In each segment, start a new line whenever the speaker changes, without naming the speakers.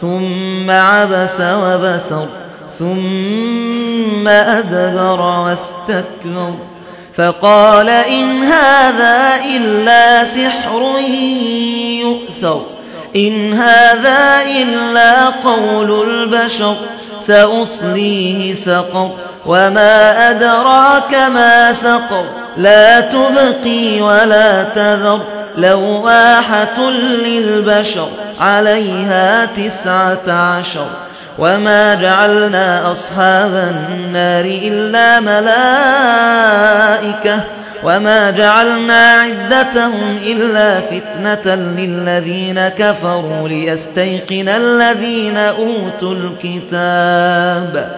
ثُمَّ عَبَسَ وَبَسَرَ ثُمَّ أَدْبَرَ وَاسْتَكْبَرَ. فَقَالَ إِنْ هَٰذَا إِلَّا سِحْرٌ يُؤْثَرُ إِنْ هَٰذَا إِلَّا قَوْلُ الْبَشَرِ سَأُصْلِيهِ سَقَرَ. وَمَا أَدْرَاكَ مَا سَقَرُ لَا تُبْقِي وَلَا تَذَرُ. لَوَّاحَةٌ لِّلْبَشَرِ. عَلَيْهَا تِسْعَةَ عَشَرَ وَمَا جَعَلْنَا أَصْحَابَ النَّارِ إِلَّا مَلَائِكَةً وَمَا جَعَلْنَا عِدَّتَهُمْ إِلَّا فِتْنَةً لِّلَّذِينَ كَفَرُوا لِيَسْتَيْقِنَ الَّذِينَ أُوتُوا الْكِتَابَ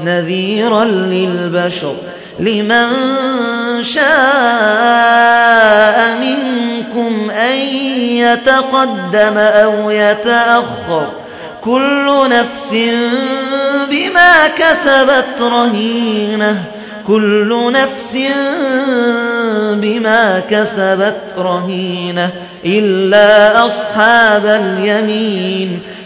نَذِيرًا لِّلْبَشَرِ لِمَن شَاءَ مِنكُمْ أَن يَتَقَدَّمَ أَوْ يَتَأَخَّرَ كُلُّ نَفْسٍ بِمَا كَسَبَتْ رَهِينَةٌ كُلُّ نَفْسٍ بِمَا كَسَبَتْ رَهِينَةٌ إِلَّا أَصْحَابَ الْيَمِينِ